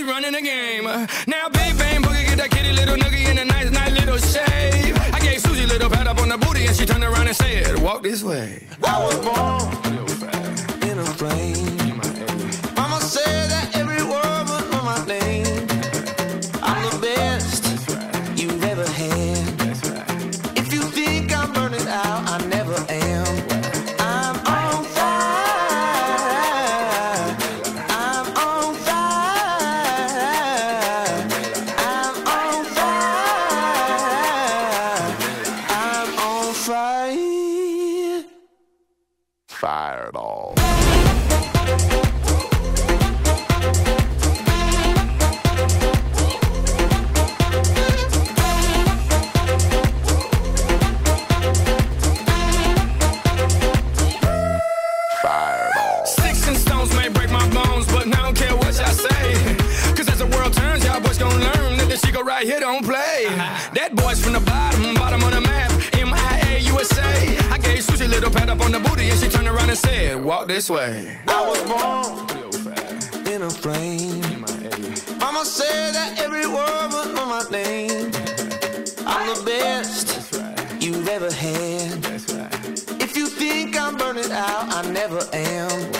Y'all slipping, he's running the game. Now, big bang boogie, get that kitty little noogie in a nice, nice little shave. I gave Susie a little pat up on the booty, and she turned around and said, "Walk this way." I was born in a plane. That this chico right here don't play. That boy's from the bottom, bottom of the map, and said, Walk this way. I was born in a plane. Mama said that every word was on my name. I'm the best you've ever had. If you think I'm burning out, I never am.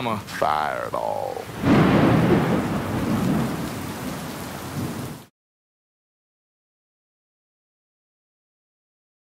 Mama. Fireball.